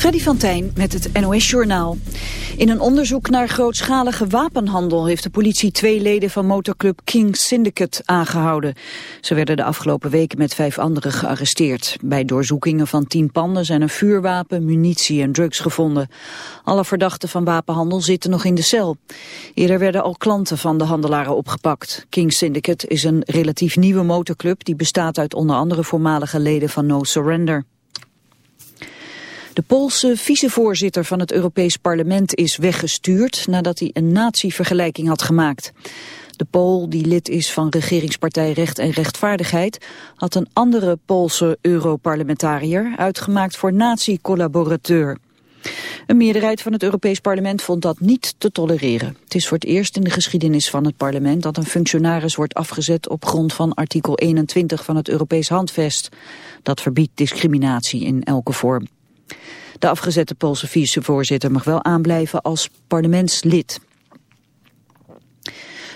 Freddy van Tijn met het NOS-journaal. In een onderzoek naar grootschalige wapenhandel heeft de politie twee leden van motorclub King Syndicate aangehouden. Ze werden de afgelopen weken met vijf anderen gearresteerd. Bij doorzoekingen van tien panden zijn een vuurwapen, munitie en drugs gevonden. Alle verdachten van wapenhandel zitten nog in de cel. Eerder werden al klanten van de handelaren opgepakt. King Syndicate is een relatief nieuwe motorclub die bestaat uit onder andere voormalige leden van No Surrender. De Poolse vicevoorzitter van het Europees Parlement is weggestuurd nadat hij een natievergelijking had gemaakt. De Pool, die lid is van regeringspartij Recht en Rechtvaardigheid, had een andere Poolse Europarlementariër uitgemaakt voor nazi-collaborateur. Een meerderheid van het Europees Parlement vond dat niet te tolereren. Het is voor het eerst in de geschiedenis van het parlement dat een functionaris wordt afgezet op grond van artikel 21 van het Europees Handvest. Dat verbiedt discriminatie in elke vorm. De afgezette Poolse vicevoorzitter mag wel aanblijven als parlementslid.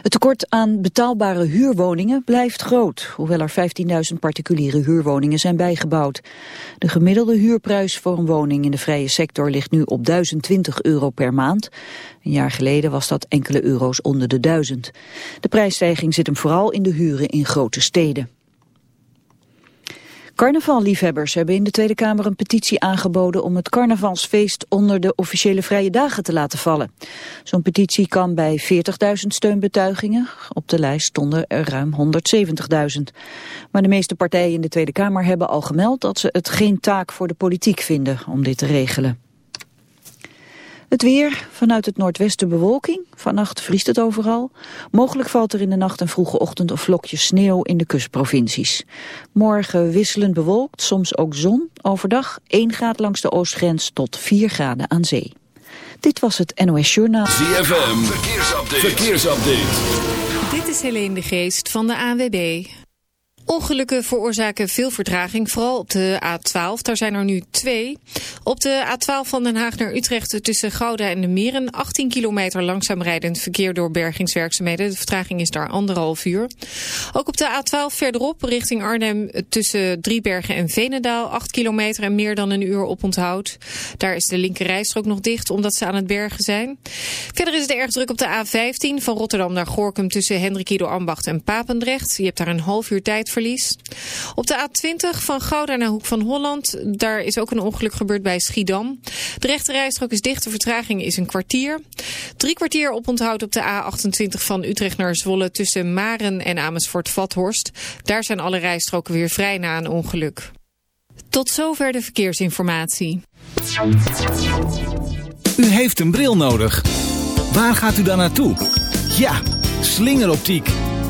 Het tekort aan betaalbare huurwoningen blijft groot, hoewel er 15.000 particuliere huurwoningen zijn bijgebouwd. De gemiddelde huurprijs voor een woning in de vrije sector ligt nu op 1020 euro per maand. Een jaar geleden was dat enkele euro's onder de 1000. De prijsstijging zit hem vooral in de huren in grote steden. Carnavalliefhebbers hebben in de Tweede Kamer een petitie aangeboden om het carnavalsfeest onder de officiële vrije dagen te laten vallen. Zo'n petitie kan bij 40.000 steunbetuigingen. Op de lijst stonden er ruim 170.000. Maar de meeste partijen in de Tweede Kamer hebben al gemeld dat ze het geen taak voor de politiek vinden om dit te regelen. Het weer, vanuit het noordwesten bewolking. Vannacht vriest het overal. Mogelijk valt er in de nacht en vroege ochtend een vlokje sneeuw in de kustprovincies. Morgen wisselend bewolkt, soms ook zon. Overdag 1 graad langs de oostgrens tot 4 graden aan zee. Dit was het NOS Journaal. ZFM, verkeersupdate. verkeersupdate. Dit is Helene de Geest van de ANWB. Ongelukken veroorzaken veel vertraging, vooral op de A12. Daar zijn er nu twee. Op de A12 van Den Haag naar Utrecht tussen Gouda en de Meren... 18 kilometer langzaam rijdend verkeer door bergingswerkzaamheden. De vertraging is daar anderhalf uur. Ook op de A12 verderop richting Arnhem tussen Driebergen en Venendaal... 8 kilometer en meer dan een uur op onthoud. Daar is de linkerrijstrook nog dicht omdat ze aan het bergen zijn. Verder is het erg druk op de A15 van Rotterdam naar Gorkum... tussen Hendrikido Ambacht en Papendrecht. Je hebt daar een half uur tijd Op de A20 van Gouda naar Hoek van Holland, daar is ook een ongeluk gebeurd bij Schiedam. De rechte rijstrook is dicht, de vertraging is een kwartier. Drie kwartier op onthoud op de A28 van Utrecht naar Zwolle tussen Maren en Amersfoort-Vathorst. Daar zijn alle rijstroken weer vrij na een ongeluk. Tot zover de verkeersinformatie. U heeft een bril nodig. Waar gaat u dan naartoe? Ja, slingeroptiek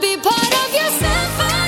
Be part of your symphony.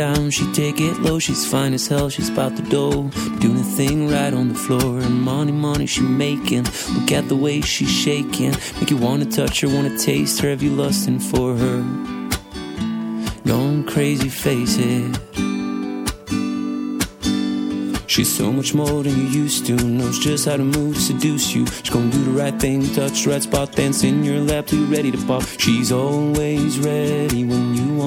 Down, she take it low. She's fine as hell, she's about the dough. Doing the thing right on the floor. And money, money she making. Look at the way she's shaking. Make you wanna touch her, wanna taste her. Have you lusting for her? Going crazy, face it. She's so much more than you used to. Knows just how to move to seduce you. She's gonna do the right thing, touch the right spot, dance in your lap, too ready to pop. She's always ready when you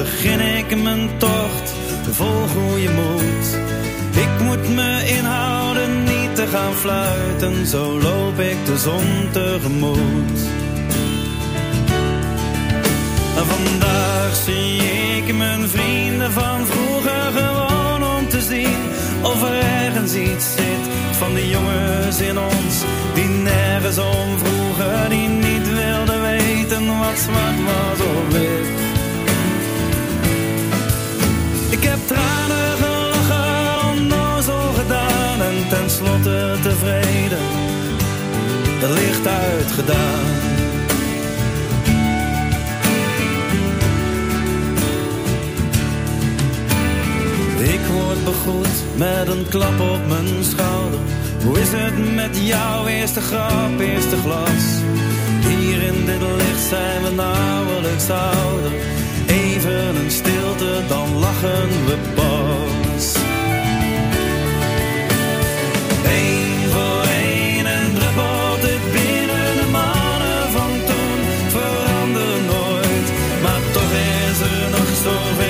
Begin ik mijn tocht, vol goede moed. Ik moet me inhouden, niet te gaan fluiten. Zo loop ik de zon tegemoet. Vandaag zie ik mijn vrienden van vroeger gewoon om te zien of er ergens iets zit van die jongens in ons die nergens om vroegen, die niet wilden weten wat zwart was of wit. Ik heb tranen gelachen, onnozel gedaan en tenslotte tevreden, het licht uitgedaan. Ik word begroet met een klap op mijn schouder. Hoe is het met jouw eerste grap, eerste glas? Hier in dit licht zijn we nauwelijks ouder. Even een stilte, dan lachen we pas. Eén voor één en druppelt binnen de mannen van toen. Verander nooit, maar toch is er nog zoveel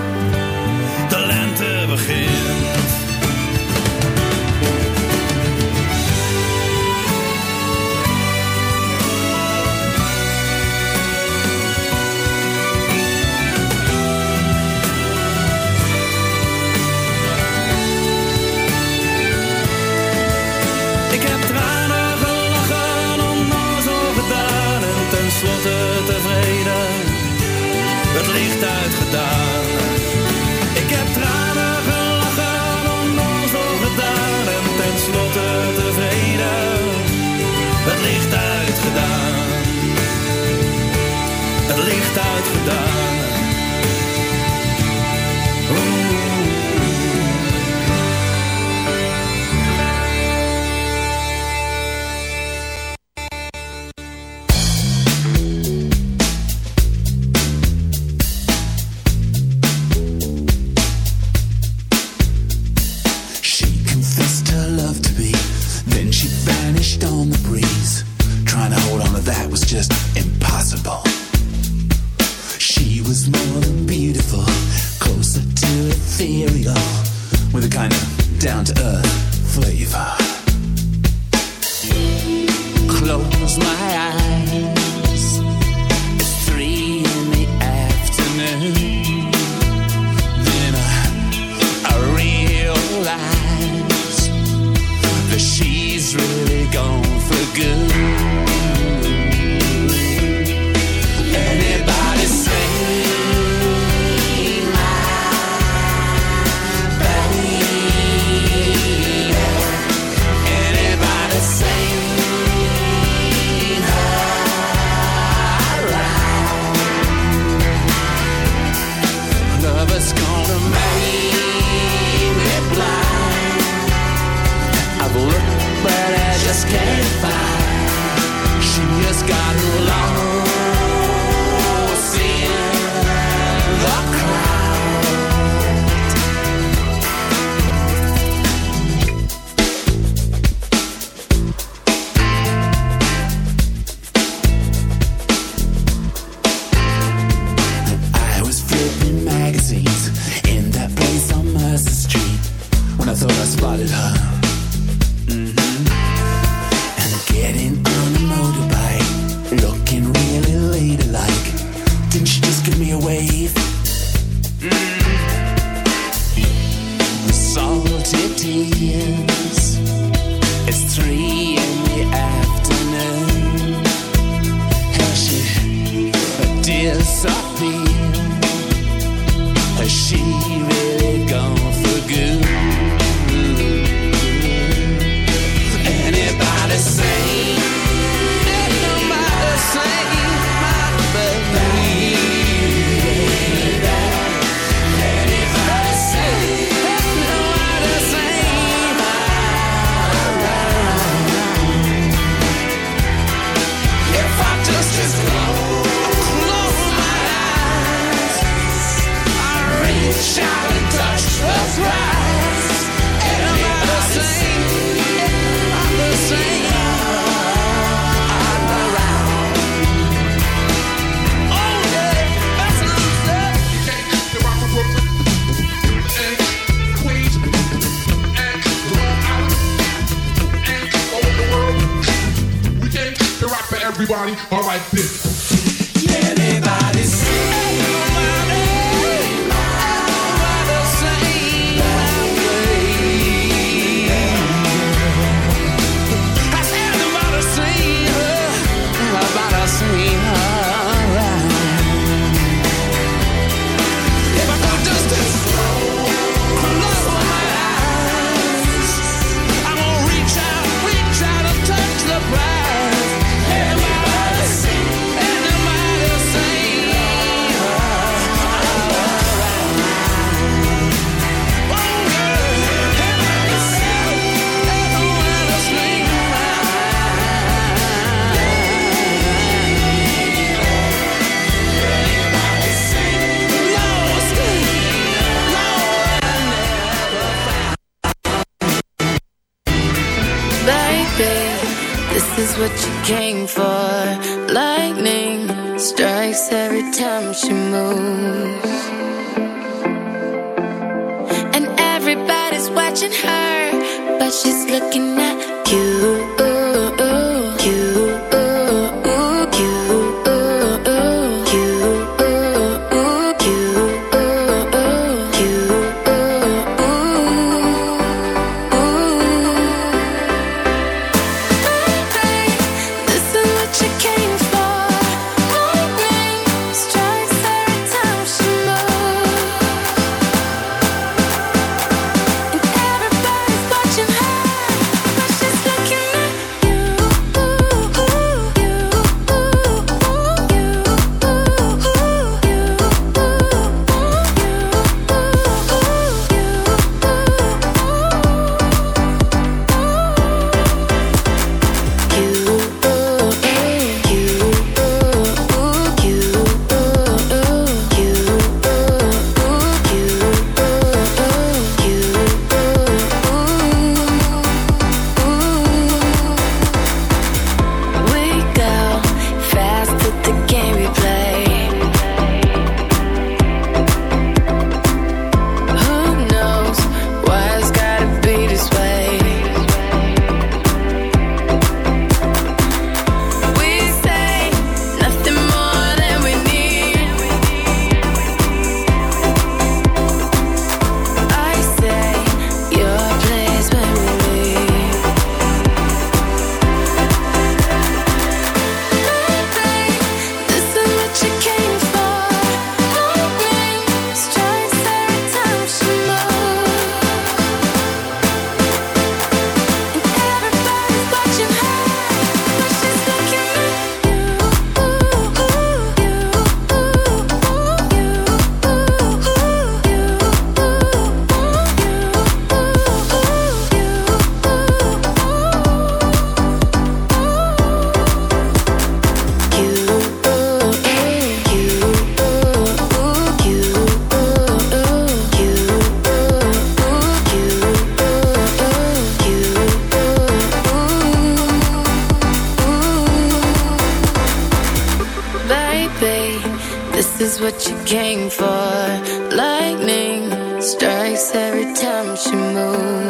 All right, this. you move.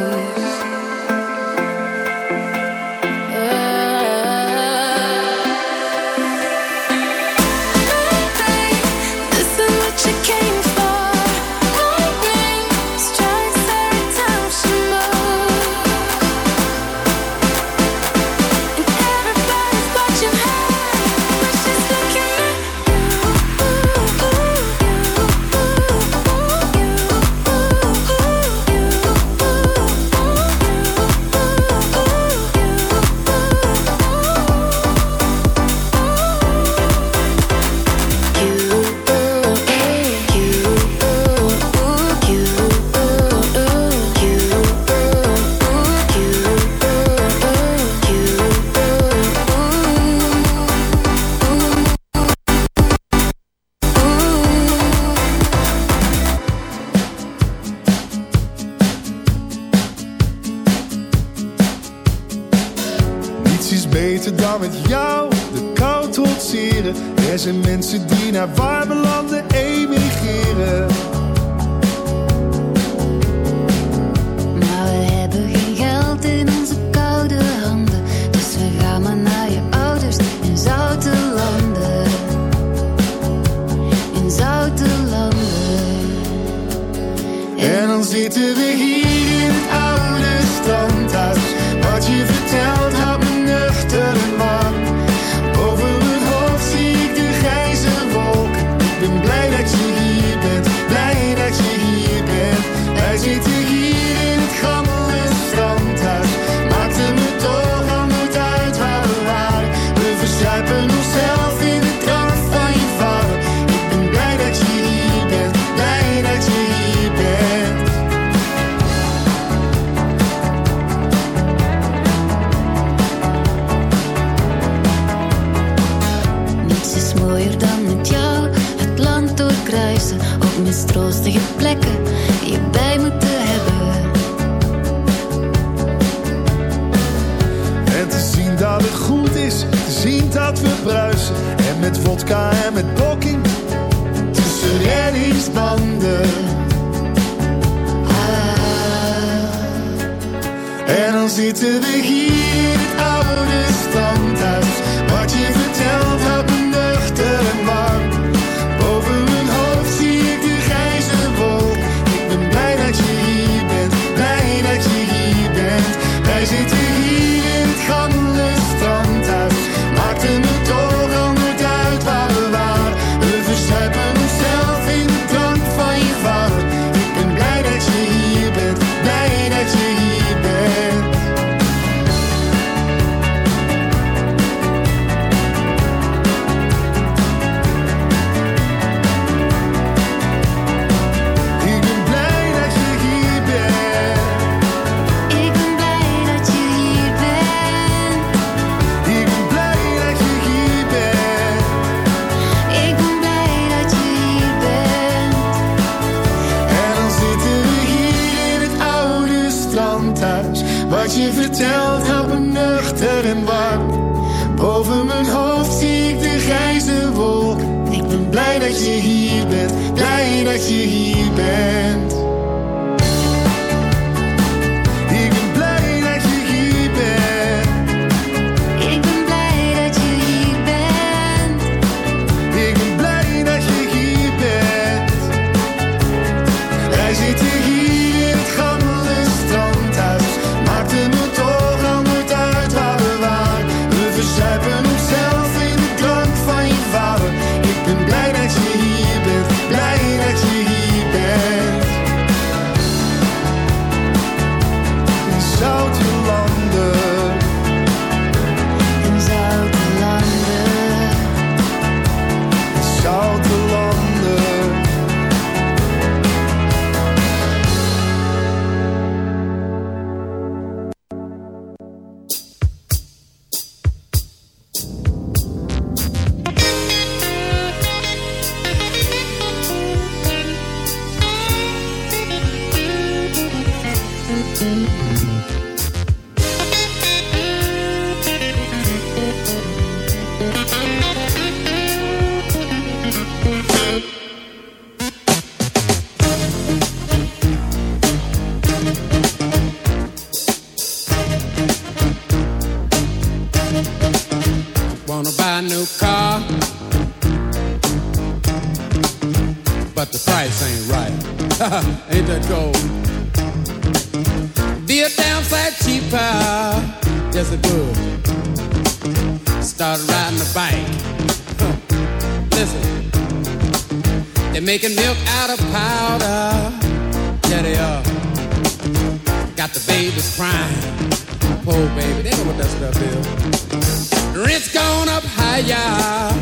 Higher.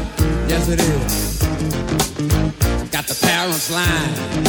Yes, it is. Got the parents lying.